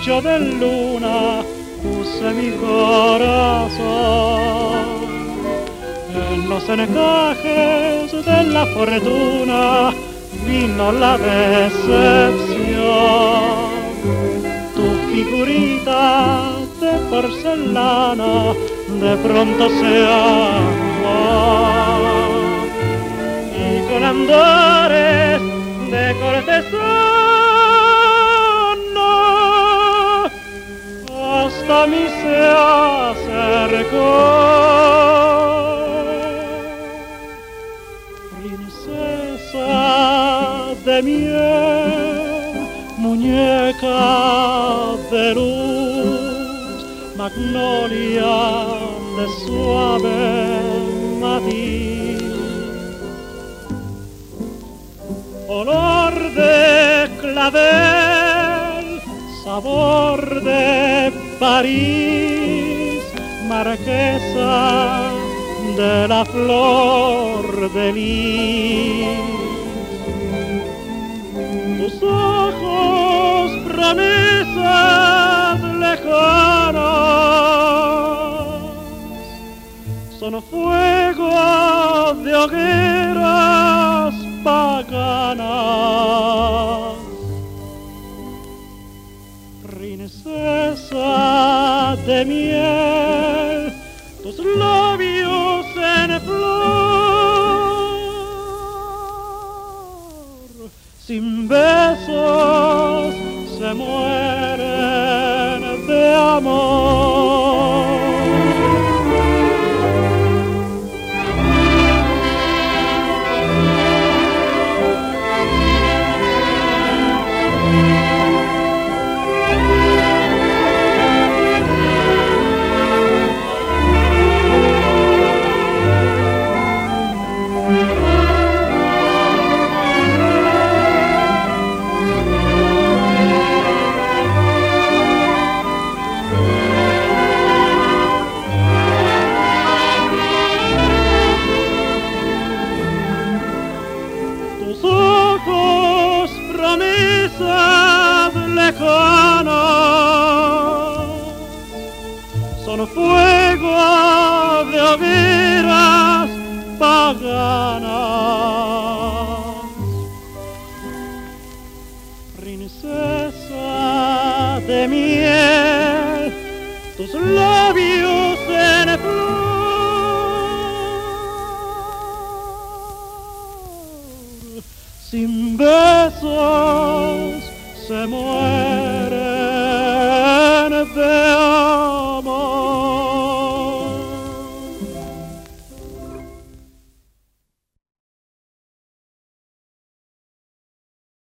lecho de luna puse mi corazón. En los encajes de la fortuna vino la decepción. Tu figurita de porcelana de pronto se ahogó. Y con andores mí se acercó. Princesa de miel, muñeca de luz, magnolia de suave matiz. Olor de clavel, sabor de París, marquesa de la flor de lis. Tus ojos promesas lejanas son fuego de hogueras paganas. Princesa de miel, tus labios en flor, sin besos se mueren de amor. Promesas lejanas son fuego de hogueras paganas. Princesa de miel, tus labios sin besos se muere